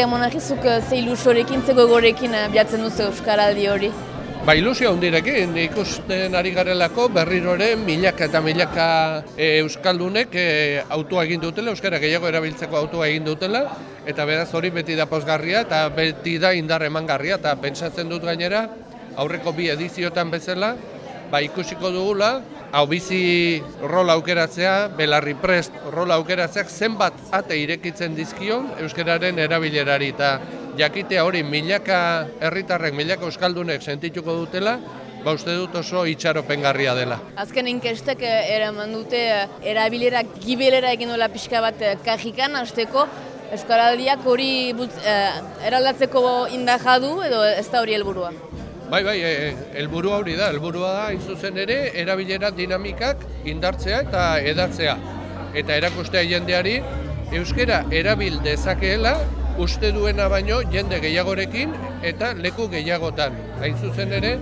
Biziki amonagizuk ze ilusorekin, ze gogorekin biatzen duzu Euskaraldi hori. Ba, ilusio hundirekin, ikusten ari garelako berriroren milaka eta milaka e, Euskaldunek e, autua egin dutela, Euskara gehiago erabiltzeko autua egin dutela, eta beraz hori beti da pozgarria eta beti da indar emangarria, eta pentsatzen dut gainera, aurreko bi ediziotan bezala, ba, ikusiko dugula, hau bizi rola aukeratzea, belarri prest rola aukeratzeak zenbat ate irekitzen dizkion Euskararen erabilerari, eta jakitea hori milaka herritarrek, milaka euskaldunek sentituko dutela, ba uste dut oso itxaropengarria dela. Azken inkestek eh, eraman dute eh, erabilera gibelera egin dola pixka bat eh, kajikan hasteko Euskaraldiak hori eraldatzeko indajadu edo ez da hori helburua? Bai, bai, helburua hori da, helburua da, izuzen ere, erabilera dinamikak indartzea eta edatzea. Eta erakustea jendeari, euskera erabil dezakeela uste duena baino jende gehiagorekin eta leku gehiagotan. Hain zuzen ere,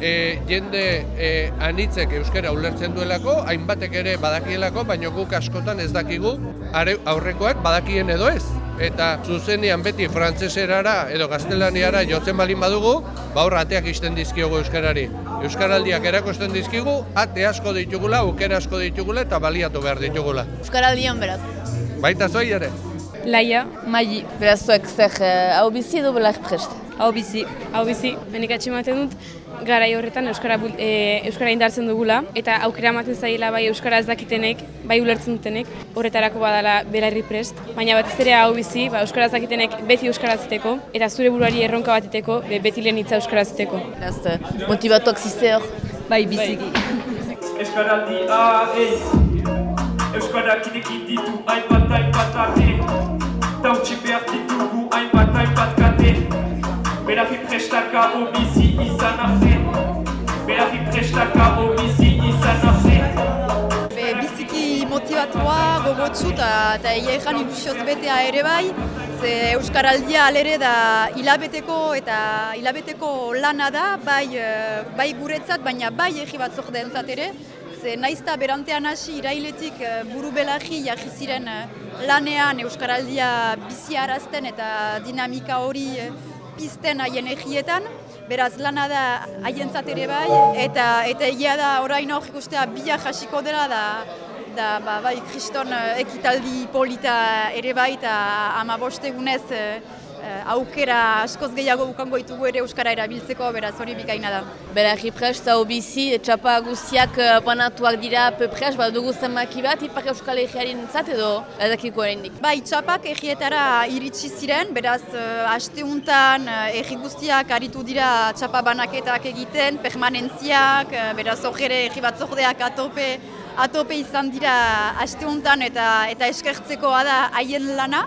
e, jende e, anitzek euskara ulertzen duelako, hainbatek ere badakielako, baino guk askotan ez dakigu aurrekoak badakien edo ez. Eta zuzenean beti frantzeserara edo gaztelaniara jotzen balin badugu, ba ateak izten dizkiogu euskarari. Euskaraldiak erakosten dizkigu, ate asko ditugula, aukera asko ditugula eta baliatu behar ditugula. Euskaraldian beraz. Baita zoi ere. Laia. Maili. Beraz zuek zer, eh, hau bizi edo belar prest? Hau bizi. Hau bizi. Benik atximaten dut, gara horretan Euskara, e, Euskara indartzen dugula, eta aukera ematen zaila bai Euskara ez dakitenek, bai ulertzen dutenek, horretarako badala belarri prest. Baina batez ere hau bizi, ba, Euskara ez dakitenek beti Euskara ziteko, eta zure buruari erronka bat iteko, be, beti lehen itza Euskara ziteko. Beraz, eh, motivatuak ziste hor? Bai, biziki. Euskaraldi, ah, ei! Euskarak idekin ditu hainbat gogotsu eta egeran ilusioz betea ere bai Ze Euskaraldia alere da hilabeteko eta hilabeteko lana da, bai, eh, bai guretzat, baina bai egi batzok dentzat ere ze naizta berantean hasi irailetik uh, buru belarri jarri uh, lanean Euskaraldia bizi arazten eta dinamika hori pizten haien egietan. Beraz lana da haientzat ere bai, eta eta egia da orain hor ikustea bila jasiko dela da da ba, bai kriston ekitaldi polita ere bai eta ama bostegunez uh, aukera askoz gehiago bukango ditugu ere Euskara erabiltzeko, beraz hori bikaina da. Bera, prest, hau bizi, txapa guztiak panatuak dira pepres, bat dugu zenbaki bat, Ipar Euskal Egearen zat edo edakiko eraindik? Bai, txapak egietara iritsi ziren, beraz, asteuntan egi guztiak aritu dira txapa banaketak egiten, permanentziak, beraz, ojere egi bat zordeak atope, atope izan dira asteuntan eta eta eskertzekoa da haien lana.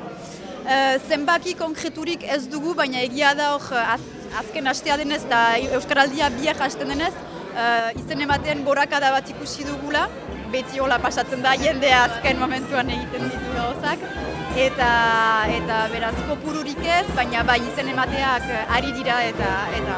Uh, zenbaki konkreturik ez dugu, baina egia da hor az, azken hastea denez eta Euskaraldia biak hasten denez, uh, izen ematen gorakada bat ikusi dugula, beti hola pasatzen da jendea azken momentuan egiten ditu gauzak, eta, eta beraz kopururik ez, baina bai izen emateak ari dira eta... eta...